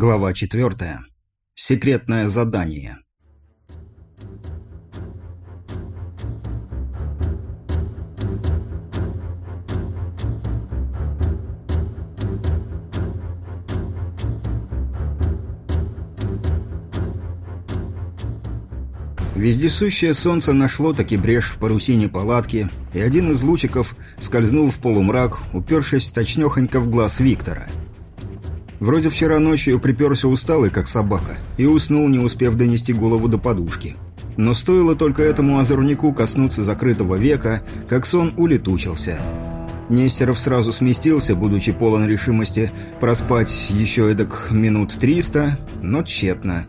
Глава 4. Секретное задание. Вездесущее солнце нашло таки брешь в парусине палатки, и один из лучиков скользнул в полумрак, упершись точнёхонько в глаз Виктора – Вроде вчера ночью приперся усталый, как собака, и уснул, не успев донести голову до подушки. Но стоило только этому озорнику коснуться закрытого века, как сон улетучился. Нестеров сразу сместился, будучи полон решимости проспать еще эдак минут триста, но тщетно.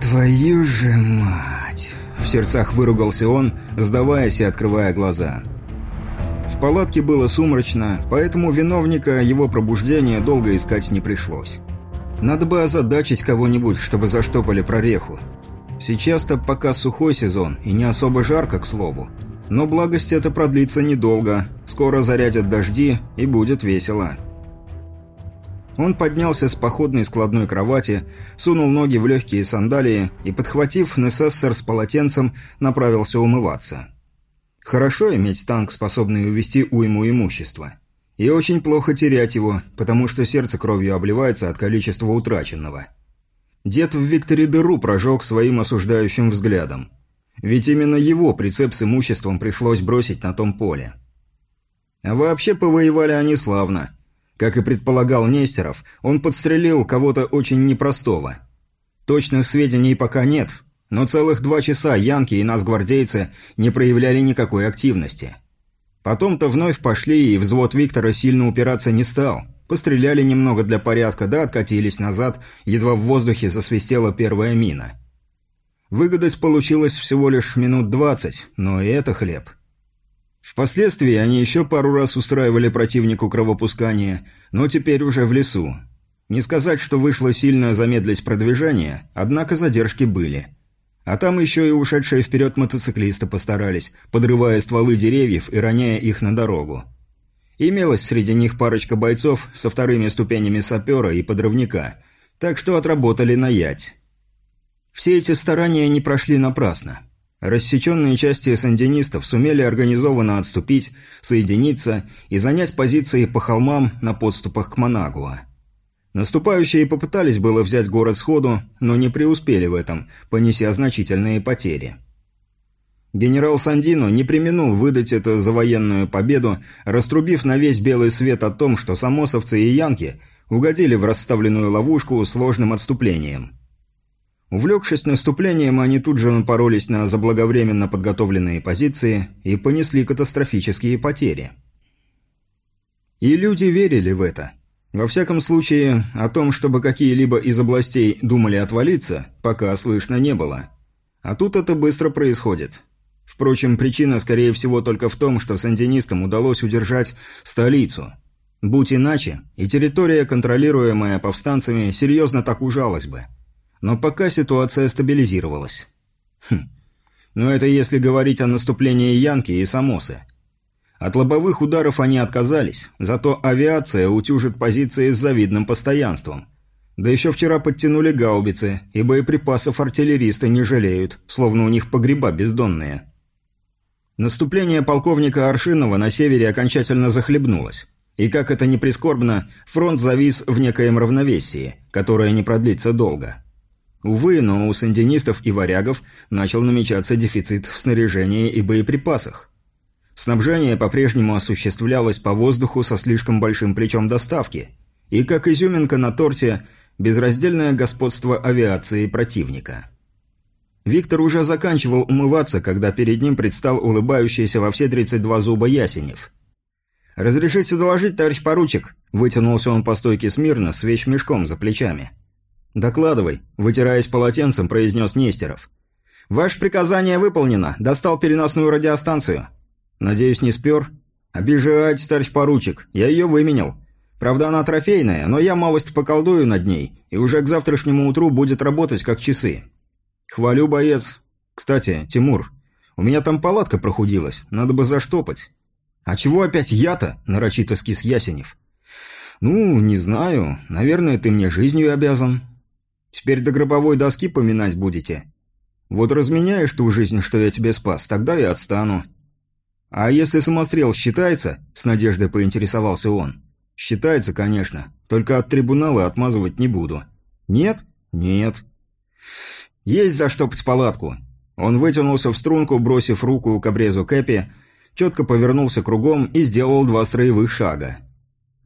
«Твою же мать!» — в сердцах выругался он, сдаваясь и открывая глаза. В палатке было сумрачно, поэтому виновника его пробуждения долго искать не пришлось. Надо бы озадачить кого-нибудь, чтобы заштопали прореху. Сейчас-то пока сухой сезон и не особо жарко, к слову. Но благость это продлится недолго. Скоро зарядят дожди и будет весело. Он поднялся с походной складной кровати, сунул ноги в легкие сандалии и, подхватив Несессор с полотенцем, направился умываться. Хорошо иметь танк, способный увести уйму имущества. И очень плохо терять его, потому что сердце кровью обливается от количества утраченного. Дед в Викторе дыру прожег своим осуждающим взглядом. Ведь именно его прицеп с имуществом пришлось бросить на том поле. А вообще повоевали они славно. Как и предполагал Нестеров, он подстрелил кого-то очень непростого. Точных сведений пока нет, но целых два часа янки и нас гвардейцы не проявляли никакой активности. Потом-то вновь пошли, и взвод Виктора сильно упираться не стал. Постреляли немного для порядка, да откатились назад, едва в воздухе засвистела первая мина. Выгадать получилось всего лишь минут двадцать, но и это хлеб. Впоследствии они еще пару раз устраивали противнику кровопускание, но теперь уже в лесу. Не сказать, что вышло сильно замедлить продвижение, однако задержки были – а там еще и ушедшие вперед мотоциклисты постарались, подрывая стволы деревьев и роняя их на дорогу. Имелось среди них парочка бойцов со вторыми ступенями сапера и подрывника, так что отработали на ять. Все эти старания не прошли напрасно. Рассеченные части сандинистов сумели организованно отступить, соединиться и занять позиции по холмам на подступах к Манагуа. Наступающие попытались было взять город сходу, но не преуспели в этом, понеся значительные потери. Генерал Сандино не применул выдать это за военную победу, раструбив на весь белый свет о том, что самосовцы и янки угодили в расставленную ловушку сложным отступлением. Увлекшись наступлением, они тут же напоролись на заблаговременно подготовленные позиции и понесли катастрофические потери. И люди верили в это – во всяком случае, о том, чтобы какие-либо из областей думали отвалиться, пока слышно не было. А тут это быстро происходит. Впрочем, причина, скорее всего, только в том, что сандинистам удалось удержать столицу. Будь иначе, и территория, контролируемая повстанцами, серьезно так ужалась бы. Но пока ситуация стабилизировалась. Хм. Но это если говорить о наступлении Янки и Самосы. От лобовых ударов они отказались, зато авиация утюжит позиции с завидным постоянством. Да еще вчера подтянули гаубицы, и боеприпасов артиллеристы не жалеют, словно у них погреба бездонные. Наступление полковника Аршинова на севере окончательно захлебнулось. И как это ни прискорбно, фронт завис в некоем равновесии, которое не продлится долго. Увы, но у сандинистов и варягов начал намечаться дефицит в снаряжении и боеприпасах. Снабжение по-прежнему осуществлялось по воздуху со слишком большим плечом доставки. И, как изюминка на торте, безраздельное господство авиации противника. Виктор уже заканчивал умываться, когда перед ним предстал улыбающийся во все 32 зуба Ясенев. «Разрешите доложить, товарищ поручик?» Вытянулся он по стойке смирно, с вещмешком за плечами. «Докладывай», – вытираясь полотенцем, произнес Нестеров. «Ваше приказание выполнено. Достал переносную радиостанцию. «Надеюсь, не спер?» «Обижать, товарищ поручик. Я ее выменял. Правда, она трофейная, но я малость поколдую над ней, и уже к завтрашнему утру будет работать как часы». «Хвалю, боец. Кстати, Тимур, у меня там палатка прохудилась, надо бы заштопать». «А чего опять я-то?» – нарочито скис Ясенев. «Ну, не знаю. Наверное, ты мне жизнью обязан. Теперь до гробовой доски поминать будете. Вот разменяешь ту жизнь, что я тебе спас, тогда и отстану». «А если самострел считается?» – с надеждой поинтересовался он. «Считается, конечно. Только от трибунала отмазывать не буду». «Нет?» «Нет». «Есть за штопать палатку». Он вытянулся в струнку, бросив руку к обрезу Кэпи, четко повернулся кругом и сделал два строевых шага.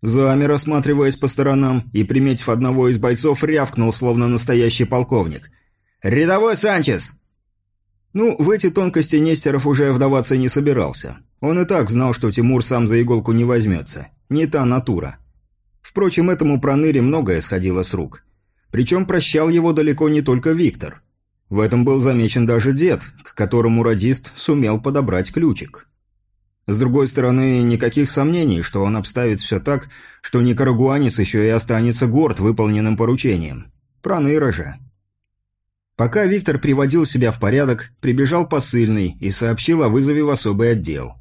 Замер, осматриваясь по сторонам, и, приметив одного из бойцов, рявкнул, словно настоящий полковник. «Рядовой Санчес!» Ну, в эти тонкости Нестеров уже вдаваться не собирался. Он и так знал, что Тимур сам за иголку не возьмется. Не та натура. Впрочем, этому проныре многое сходило с рук. Причем прощал его далеко не только Виктор. В этом был замечен даже дед, к которому радист сумел подобрать ключик. С другой стороны, никаких сомнений, что он обставит все так, что Никарагуанец еще и останется горд выполненным поручением. Проныра же. Пока Виктор приводил себя в порядок, прибежал посыльный и сообщил о вызове в особый отдел.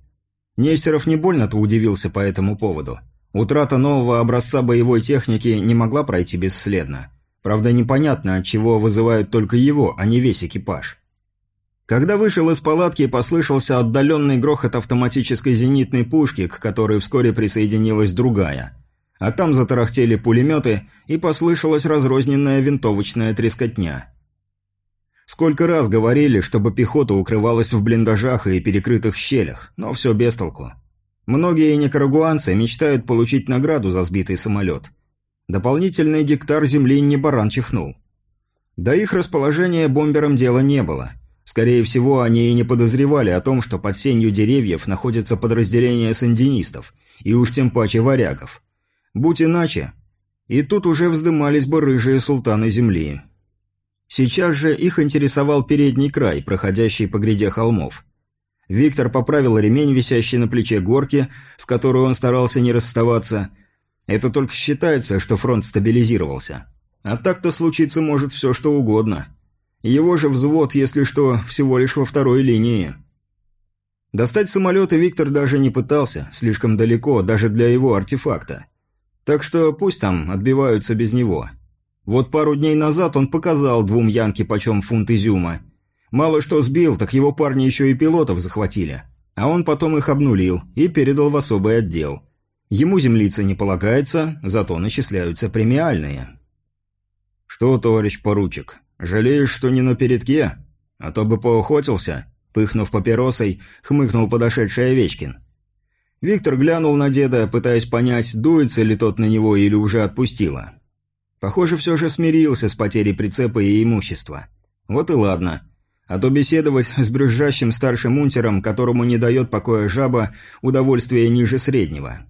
Нестеров не больно-то удивился по этому поводу. Утрата нового образца боевой техники не могла пройти бесследно. Правда, непонятно, от чего вызывают только его, а не весь экипаж. Когда вышел из палатки, послышался отдаленный грохот автоматической зенитной пушки, к которой вскоре присоединилась другая. А там затарахтели пулеметы, и послышалась разрозненная винтовочная трескотня. Сколько раз говорили, чтобы пехота укрывалась в блиндажах и перекрытых щелях, но все без толку. Многие никарагуанцы мечтают получить награду за сбитый самолет. Дополнительный гектар земли не баран чихнул. До их расположения бомберам дела не было – Скорее всего, они и не подозревали о том, что под сенью деревьев находится подразделение сандинистов, и уж тем паче варягов. Будь иначе, и тут уже вздымались бы рыжие султаны земли. Сейчас же их интересовал передний край, проходящий по гряде холмов. Виктор поправил ремень, висящий на плече горки, с которой он старался не расставаться. Это только считается, что фронт стабилизировался. А так-то случиться может все, что угодно. Его же взвод, если что, всего лишь во второй линии. Достать самолеты Виктор даже не пытался, слишком далеко, даже для его артефакта. Так что пусть там отбиваются без него. Вот пару дней назад он показал двум янки почем фунт изюма. Мало что сбил, так его парни еще и пилотов захватили. А он потом их обнулил и передал в особый отдел. Ему землица не полагается, зато начисляются премиальные. «Что, товарищ поручик, «Жалеешь, что не на передке? А то бы поохотился», — пыхнув папиросой, хмыкнул подошедший Овечкин. Виктор глянул на деда, пытаясь понять, дуется ли тот на него или уже отпустила. Похоже, все же смирился с потерей прицепа и имущества. Вот и ладно. А то беседовать с брюзжащим старшим унтером, которому не дает покоя жаба, удовольствие ниже среднего.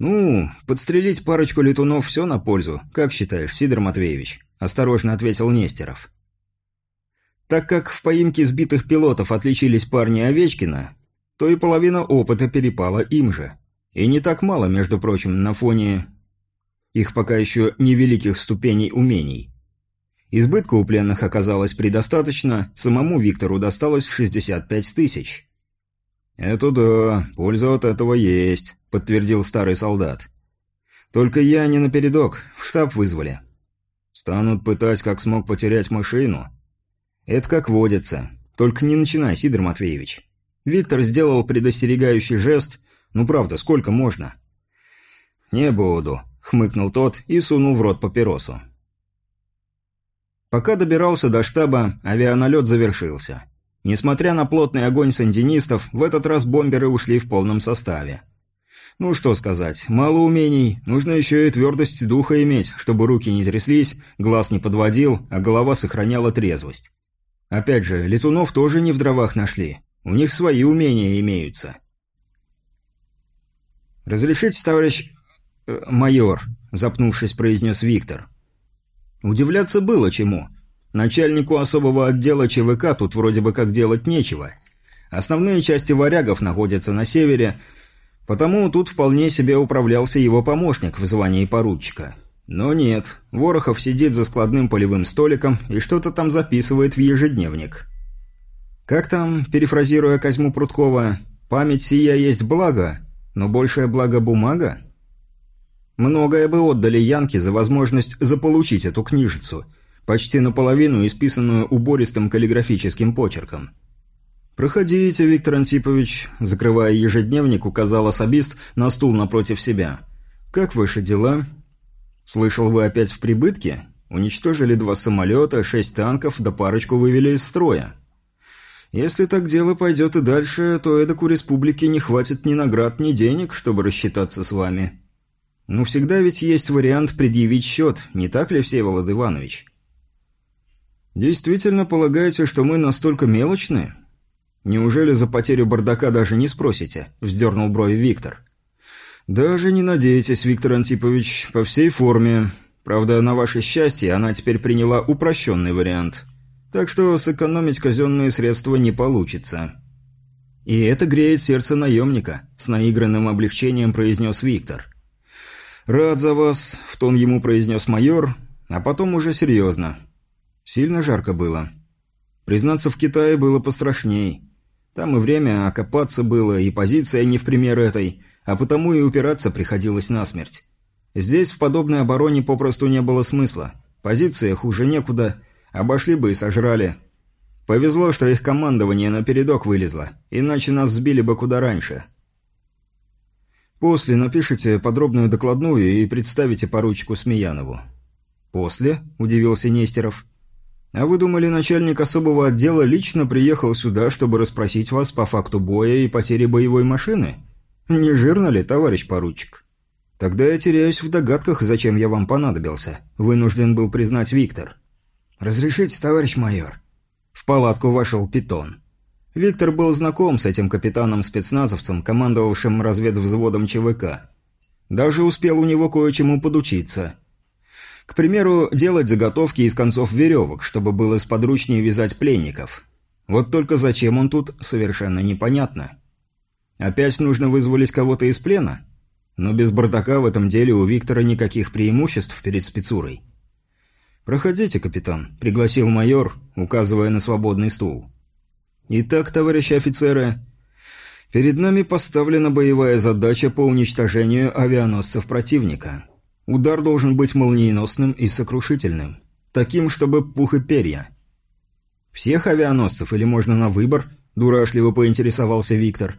«Ну, подстрелить парочку летунов все на пользу, как считаешь, Сидор Матвеевич?» осторожно ответил Нестеров. Так как в поимке сбитых пилотов отличились парни Овечкина, то и половина опыта перепала им же. И не так мало, между прочим, на фоне их пока еще невеликих ступеней умений. Избытка у пленных оказалось предостаточно, самому Виктору досталось 65 тысяч. «Это да, польза от этого есть», — подтвердил старый солдат. «Только я не напередок, в штаб вызвали. Станут пытать, как смог потерять машину? Это как водится. Только не начинай, Сидор Матвеевич. Виктор сделал предостерегающий жест. Ну правда, сколько можно? Не буду, хмыкнул тот и сунул в рот папиросу. Пока добирался до штаба, авианалет завершился. Несмотря на плотный огонь сандинистов, в этот раз бомберы ушли в полном составе. Ну что сказать, мало умений, нужно еще и твердость духа иметь, чтобы руки не тряслись, глаз не подводил, а голова сохраняла трезвость. Опять же, летунов тоже не в дровах нашли. У них свои умения имеются. «Разрешите, товарищ... Э, майор», — запнувшись, произнес Виктор. Удивляться было чему. Начальнику особого отдела ЧВК тут вроде бы как делать нечего. Основные части варягов находятся на севере, Потому тут вполне себе управлялся его помощник в звании поручика. Но нет, Ворохов сидит за складным полевым столиком и что-то там записывает в ежедневник. Как там, перефразируя Козьму Прудкова, «Память сия есть благо, но большее благо бумага»? Многое бы отдали Янки за возможность заполучить эту книжицу, почти наполовину исписанную убористым каллиграфическим почерком. «Проходите, Виктор Антипович», – закрывая ежедневник, указал особист на стул напротив себя. «Как ваши дела?» «Слышал, вы опять в прибытке? Уничтожили два самолета, шесть танков, да парочку вывели из строя. Если так дело пойдет и дальше, то эдак у республики не хватит ни наград, ни денег, чтобы рассчитаться с вами». Ну, всегда ведь есть вариант предъявить счет, не так ли, Всеволод Иванович? Действительно полагаете, что мы настолько мелочны? Неужели за потерю бардака даже не спросите? Вздернул брови Виктор. Даже не надейтесь, Виктор Антипович, по всей форме. Правда, на ваше счастье, она теперь приняла упрощенный вариант. Так что сэкономить казенные средства не получится. И это греет сердце наемника, с наигранным облегчением произнес Виктор. «Рад за вас», — в тон ему произнес майор, а потом уже серьезно. Сильно жарко было. Признаться, в Китае было пострашней. Там и время окопаться было, и позиция не в пример этой, а потому и упираться приходилось насмерть. Здесь в подобной обороне попросту не было смысла. Позиция хуже некуда, обошли бы и сожрали. Повезло, что их командование на передок вылезло, иначе нас сбили бы куда раньше. После напишите подробную докладную и представите поручику Смеянову». «После?» – удивился Нестеров. «А вы думали, начальник особого отдела лично приехал сюда, чтобы расспросить вас по факту боя и потери боевой машины? Не жирно ли, товарищ поручик?» «Тогда я теряюсь в догадках, зачем я вам понадобился», – вынужден был признать Виктор. «Разрешите, товарищ майор?» В палатку вошел Питон. Виктор был знаком с этим капитаном-спецназовцем, командовавшим разведвзводом ЧВК. Даже успел у него кое-чему подучиться. К примеру, делать заготовки из концов веревок, чтобы было сподручнее вязать пленников. Вот только зачем он тут, совершенно непонятно. Опять нужно вызволить кого-то из плена? Но без бардака в этом деле у Виктора никаких преимуществ перед спецурой. «Проходите, капитан», — пригласил майор, указывая на свободный стул. Итак, товарищи офицеры, перед нами поставлена боевая задача по уничтожению авианосцев противника. Удар должен быть молниеносным и сокрушительным. Таким, чтобы пух и перья. Всех авианосцев или можно на выбор? Дурашливо поинтересовался Виктор.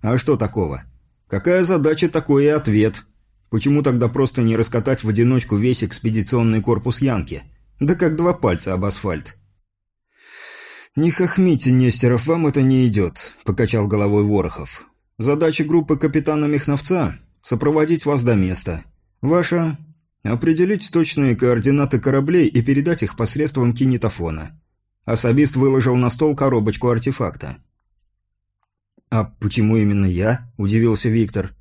А что такого? Какая задача, такой и ответ. Почему тогда просто не раскатать в одиночку весь экспедиционный корпус Янки? Да как два пальца об асфальт. «Не хохмите, Нестеров, вам это не идет», – покачал головой Ворохов. «Задача группы капитана Михновца – сопроводить вас до места. Ваша – определить точные координаты кораблей и передать их посредством кинетофона». Особист выложил на стол коробочку артефакта. «А почему именно я?» – удивился Виктор.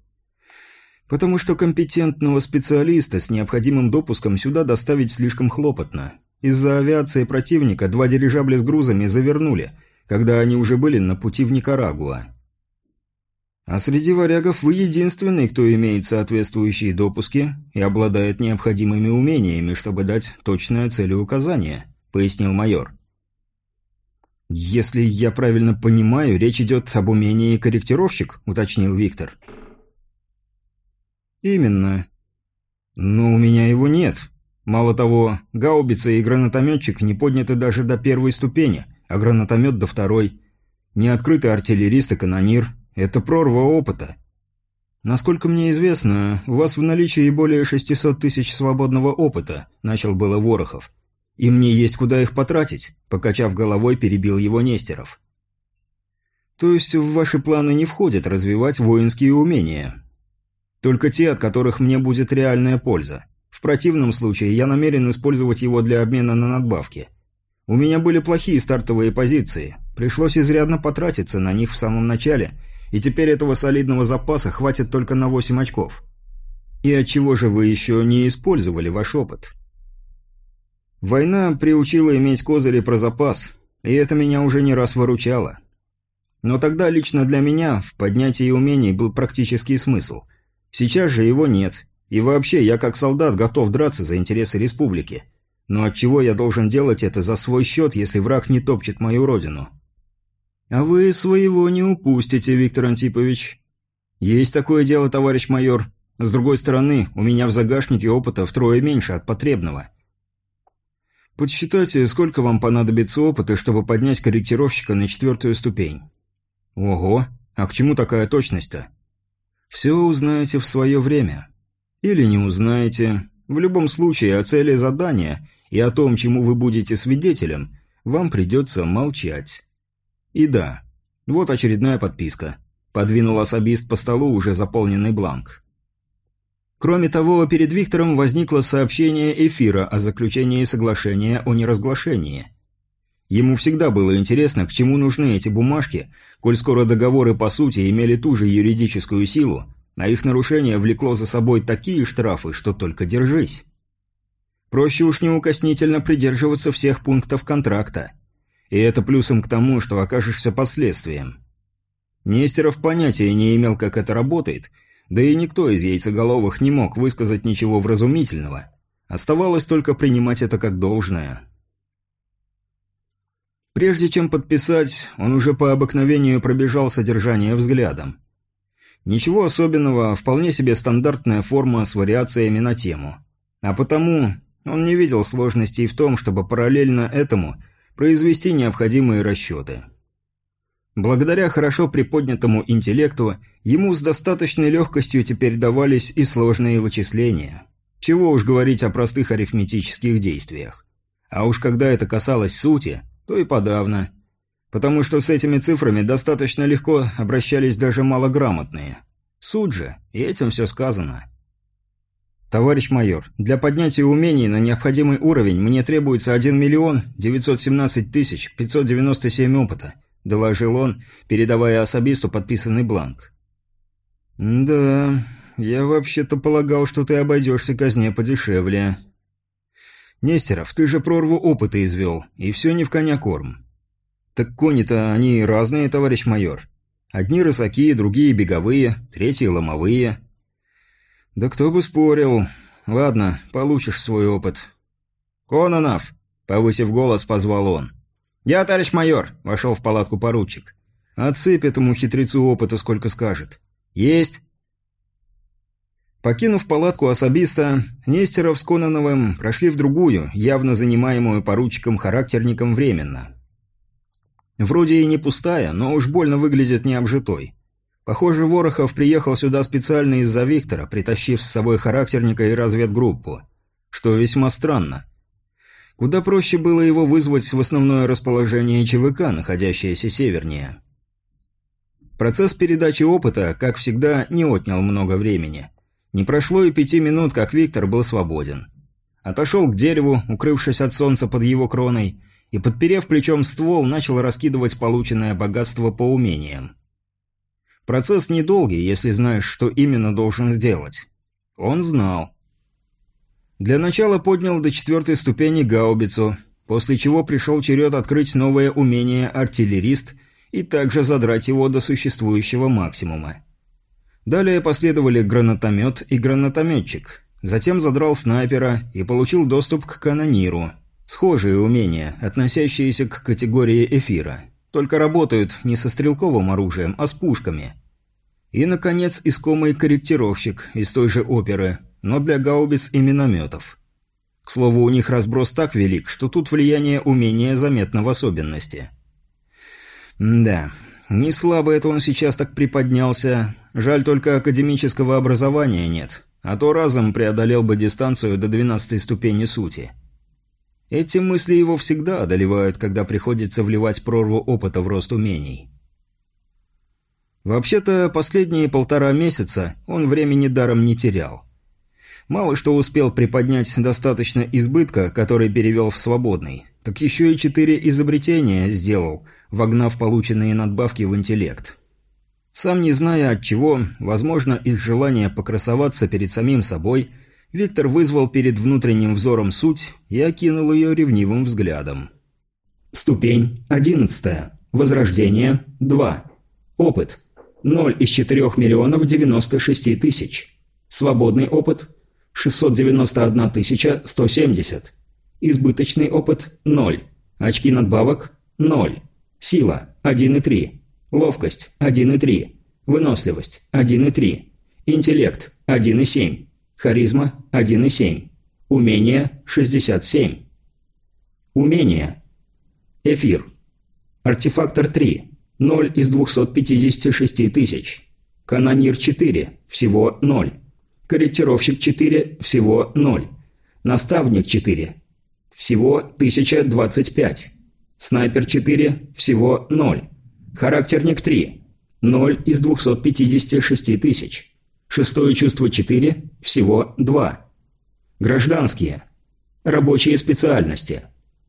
«Потому что компетентного специалиста с необходимым допуском сюда доставить слишком хлопотно. Из-за авиации противника два дирижабля с грузами завернули, когда они уже были на пути в Никарагуа. А среди варягов вы единственный, кто имеет соответствующие допуски и обладает необходимыми умениями, чтобы дать точное целеуказание, пояснил майор. «Если я правильно понимаю, речь идет об умении корректировщик», — уточнил Виктор. «Именно. Но у меня его нет. Мало того, гаубица и гранатометчик не подняты даже до первой ступени, а гранатомет до второй. Не открытый артиллерист и канонир. Это прорва опыта. Насколько мне известно, у вас в наличии более 600 тысяч свободного опыта, начал было Ворохов. И мне есть куда их потратить, покачав головой, перебил его Нестеров. То есть в ваши планы не входит развивать воинские умения? Только те, от которых мне будет реальная польза. В противном случае я намерен использовать его для обмена на надбавки. У меня были плохие стартовые позиции. Пришлось изрядно потратиться на них в самом начале, и теперь этого солидного запаса хватит только на 8 очков. И отчего же вы еще не использовали ваш опыт? Война приучила иметь козыри про запас, и это меня уже не раз выручало. Но тогда лично для меня в поднятии умений был практический смысл. Сейчас же его нет, и вообще, я как солдат готов драться за интересы республики. Но отчего я должен делать это за свой счет, если враг не топчет мою родину? А вы своего не упустите, Виктор Антипович. Есть такое дело, товарищ майор. С другой стороны, у меня в загашнике опыта втрое меньше от потребного. Подсчитайте, сколько вам понадобится опыта, чтобы поднять корректировщика на четвертую ступень. Ого, а к чему такая точность-то? Все узнаете в свое время. Или не узнаете. В любом случае, о цели задания и о том, чему вы будете свидетелем, вам придется молчать. И да, вот очередная подписка. Подвинул особист по столу уже заполненный бланк. Кроме того, перед Виктором возникло сообщение эфира о заключении соглашения о неразглашении. Ему всегда было интересно, к чему нужны эти бумажки, коль скоро договоры по сути имели ту же юридическую силу, а их нарушение влекло за собой такие штрафы, что только держись. Проще уж неукоснительно придерживаться всех пунктов контракта. И это плюсом к тому, что окажешься последствием. Нестеров понятия не имел, как это работает, да и никто из яйцеголовых не мог высказать ничего вразумительного. Оставалось только принимать это как должное. Прежде чем подписать, он уже по обыкновению пробежал содержание взглядом. Ничего особенного, вполне себе стандартная форма с вариациями на тему. А потому он не видел сложностей в том, чтобы параллельно этому произвести необходимые расчеты. Благодаря хорошо приподнятому интеллекту, ему с достаточной легкостью теперь давались и сложные вычисления. Чего уж говорить о простых арифметических действиях. А уж когда это касалось сути, то и подавно. Потому что с этими цифрами достаточно легко обращались даже малограмотные. Суть же, и этим все сказано. «Товарищ майор, для поднятия умений на необходимый уровень мне требуется 1 миллион 917 тысяч 597 опыта», – доложил он, передавая особисту подписанный бланк. «Да, я вообще-то полагал, что ты обойдешься казне подешевле». «Нестеров, ты же прорву опыта извел, и все не в коня корм». «Так кони-то они разные, товарищ майор. Одни рысаки, другие беговые, третьи ломовые». «Да кто бы спорил. Ладно, получишь свой опыт». «Кононов!» – повысив голос, позвал он. «Я, товарищ майор!» – вошел в палатку поручик. «Отсыпь этому хитрецу опыта, сколько скажет». «Есть!» Покинув палатку особиста, Нестеров с Кононовым прошли в другую, явно занимаемую поручиком-характерником временно. Вроде и не пустая, но уж больно выглядит необжитой. Похоже, Ворохов приехал сюда специально из-за Виктора, притащив с собой характерника и разведгруппу. Что весьма странно. Куда проще было его вызвать в основное расположение ЧВК, находящееся севернее. Процесс передачи опыта, как всегда, не отнял много времени. Не прошло и пяти минут, как Виктор был свободен. Отошел к дереву, укрывшись от солнца под его кроной, и, подперев плечом ствол, начал раскидывать полученное богатство по умениям. Процесс недолгий, если знаешь, что именно должен сделать. Он знал. Для начала поднял до четвертой ступени гаубицу, после чего пришел черед открыть новое умение «Артиллерист» и также задрать его до существующего максимума. Далее последовали гранатомет и гранатометчик. Затем задрал снайпера и получил доступ к канониру. Схожие умения, относящиеся к категории эфира. Только работают не со стрелковым оружием, а с пушками. И, наконец, искомый корректировщик из той же оперы – но для гаубиц и минометов. К слову, у них разброс так велик, что тут влияние умения заметно в особенности. Да, не слабо это он сейчас так приподнялся. Жаль только академического образования нет, а то разом преодолел бы дистанцию до двенадцатой ступени сути. Эти мысли его всегда одолевают, когда приходится вливать прорву опыта в рост умений. Вообще-то, последние полтора месяца он времени даром не терял. Мало что успел приподнять достаточно избытка, который перевел в свободный, так еще и четыре изобретения сделал, вогнав полученные надбавки в интеллект. Сам не зная от чего, возможно, из желания покрасоваться перед самим собой, Виктор вызвал перед внутренним взором суть и окинул ее ревнивым взглядом. Ступень 11. Возрождение 2. Опыт 0 из 4 миллионов 96 тысяч. Свободный опыт 691 170. Избыточный опыт – 0. Очки надбавок – 0. Сила – 1,3. Ловкость – 1,3. Выносливость – 1,3. Интеллект – 1,7. Харизма – 1,7. Умение – 67. Умение. Эфир. Артефактор 3. 0 из 256 тысяч. Канонир 4. Всего 0. Корректировщик 4. Всего 0. Наставник 4. Всего 1025. Снайпер 4. Всего 0. Характерник 3. 0 из 256 тысяч. Шестое чувство 4. Всего 2. Гражданские. Рабочие специальности.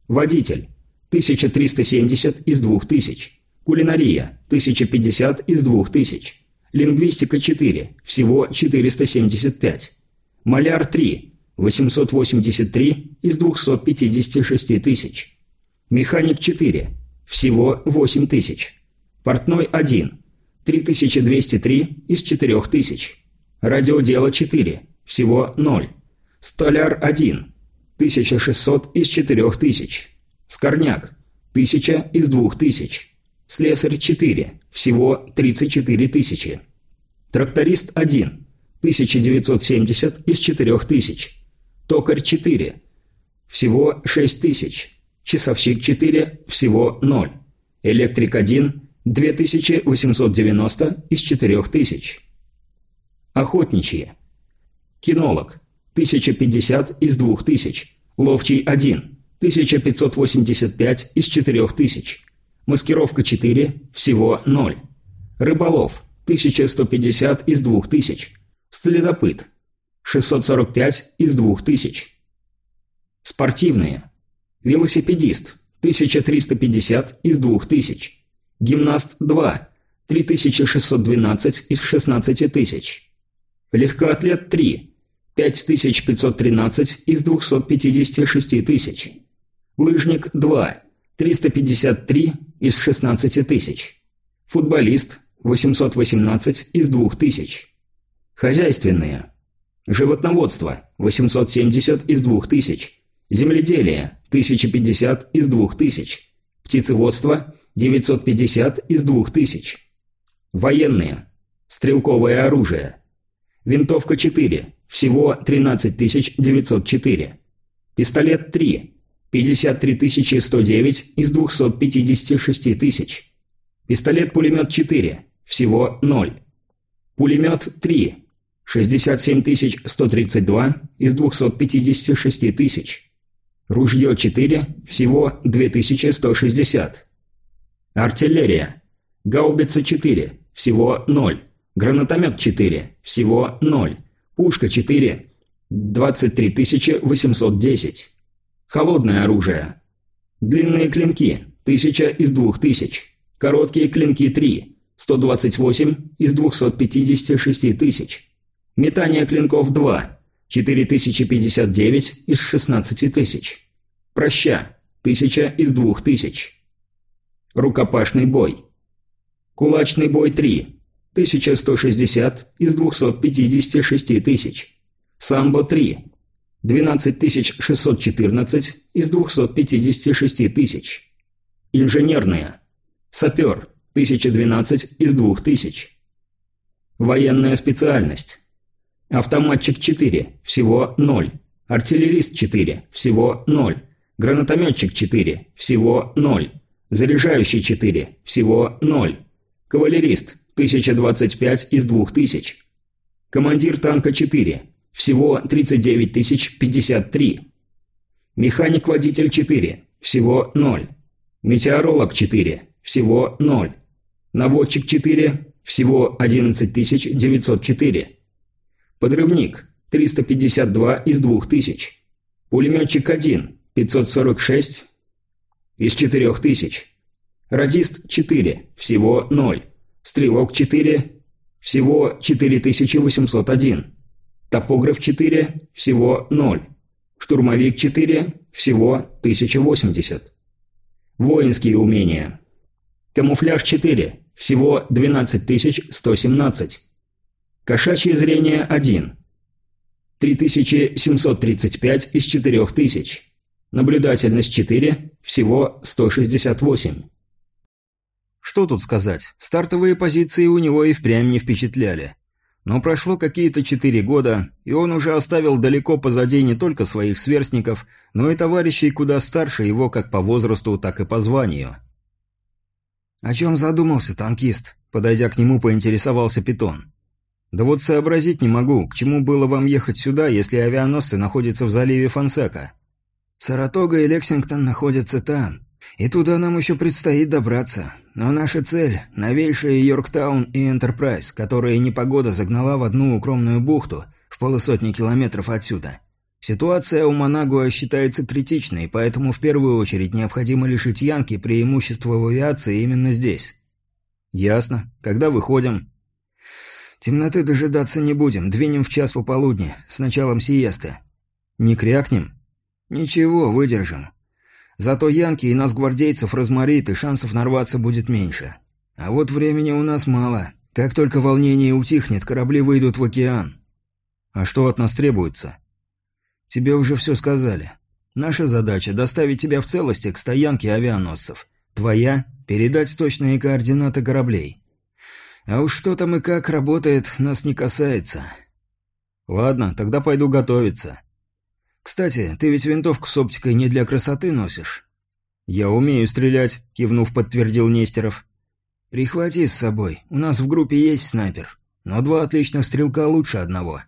Водитель. 1370 из 2000. Кулинария. 1050 из 2000. Лингвистика 4. Всего 475. Маляр 3. 883 из 256 тысяч. Механик 4. Всего 8 тысяч. Портной 1. 3203 из 4000. Радиодело 4. Всего 0. Столяр 1. 1600 из 4000. Скорняк. 1000 из 2000. Слесарь 4. Всего 34 тысячи. Тракторист 1. 1970 из 4000. Токарь 4. Всего 6 тысяч. Часовщик 4. Всего 0. Электрик 1. 2890 из 4000. Охотничьи. Кинолог. 1050 из 2000. Ловчий 1. 1585 из 4000. Маскировка 4. Всего 0. Рыболов. 1150 из 2000. Следопыт. 645 из 2000. Спортивные. Велосипедист. 1350 из 2000. Гимнаст 2. 3612 из 16 тысяч. Легкоатлет 3. 5513 из 256 тысяч. Лыжник 2. 353 из 16 тысяч. Футболист 818 из 2000. Хозяйственные. Животноводство – 870 из 2000. Земледелие – 1050 из 2000. Птицеводство – 950 из 2000. Военные. Стрелковое оружие. Винтовка 4. Всего 13904. Пистолет 3. 53 109 из 256 тысяч. Пистолет-пулемет 4. Всего 0. Пулемет 3. 67 132 из 256 тысяч. Ружье 4, всего 2160. Артиллерия. Гаубица 4, всего 0. Гранатомет 4, всего 0. Пушка 4, 23 810. Холодное оружие. Длинные клинки, 1000 из 2000. Короткие клинки 3, 128 из 256 тысяч. Метание клинков 2. 4059 из 16 тысяч. Проща. 1000 из 2000. Рукопашный бой. Кулачный бой 3. 1160 из 256 тысяч. Самбо 3. 12614 из 256 тысяч. Инженерные. Сапер. 1012 из 2000. Военная специальность. Автоматчик 4, всего 0. Артиллерист 4, всего 0. Гранатометчик 4, всего 0. Заряжающий 4, всего 0. Кавалерист 1025 из 2000. Командир танка 4, всего 39 053. Механик-водитель 4, всего 0. Метеоролог 4, всего 0. Наводчик 4, всего 11 904. Подрывник – 352 из 2000. Пулеметчик 1 – 546 из 4000. Радист – 4, всего 0. Стрелок – 4, всего 4801. Топограф – 4, всего 0. Штурмовик – 4, всего 1080. Воинские умения. Камуфляж 4, всего 12117. Кошачье зрение 1. 3735 из 4000. Наблюдательность 4, всего 168. Что тут сказать, стартовые позиции у него и впрямь не впечатляли. Но прошло какие-то четыре года, и он уже оставил далеко позади не только своих сверстников, но и товарищей куда старше его как по возрасту, так и по званию. «О чем задумался танкист?» Подойдя к нему, поинтересовался Питон. «Да вот сообразить не могу, к чему было вам ехать сюда, если авианосцы находятся в заливе Фонсека?» «Саратога и Лексингтон находятся там, и туда нам еще предстоит добраться. Но наша цель – новейшие Йорктаун и Энтерпрайз, которые непогода загнала в одну укромную бухту в полусотни километров отсюда. Ситуация у Манагуа считается критичной, поэтому в первую очередь необходимо лишить Янки преимущества в авиации именно здесь. Ясно. Когда выходим? Темноты дожидаться не будем, двинем в час пополудни, с началом сиесты. Не крякнем? Ничего, выдержим. Зато Янки и нас гвардейцев разморит, и шансов нарваться будет меньше. А вот времени у нас мало. Как только волнение утихнет, корабли выйдут в океан. А что от нас требуется? Тебе уже все сказали. Наша задача – доставить тебя в целости к стоянке авианосцев. Твоя – передать точные координаты кораблей. А уж что там и как работает, нас не касается. Ладно, тогда пойду готовиться. Кстати, ты ведь винтовку с оптикой не для красоты носишь? Я умею стрелять, кивнув, подтвердил Нестеров. Прихвати с собой, у нас в группе есть снайпер. Но два отличных стрелка лучше одного.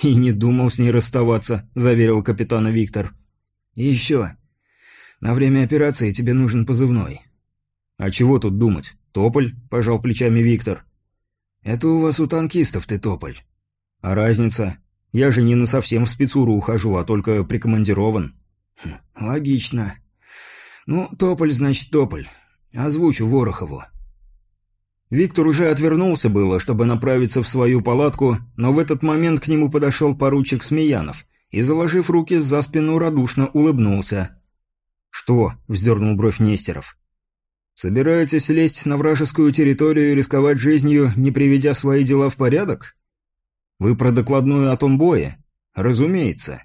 «И не думал с ней расставаться», – заверил капитана Виктор. «И еще. На время операции тебе нужен позывной». «А чего тут думать? Тополь?» – пожал плечами Виктор. «Это у вас у танкистов ты тополь». «А разница? Я же не на совсем в спецуру ухожу, а только прикомандирован». Хм, «Логично. Ну, тополь значит тополь. Озвучу Ворохову». Виктор уже отвернулся было, чтобы направиться в свою палатку, но в этот момент к нему подошел поручик Смеянов и, заложив руки за спину, радушно улыбнулся. «Что?» – вздернул бровь Нестеров. «Собираетесь лезть на вражескую территорию и рисковать жизнью, не приведя свои дела в порядок? Вы про докладную о том бое? Разумеется».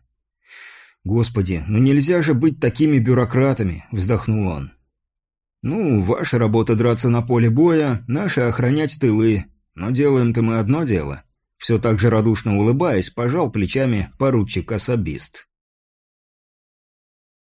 «Господи, ну нельзя же быть такими бюрократами», – вздохнул он. «Ну, ваша работа драться на поле боя, наша охранять тылы. Но делаем-то мы одно дело». Все так же радушно улыбаясь, пожал плечами поручик-особист.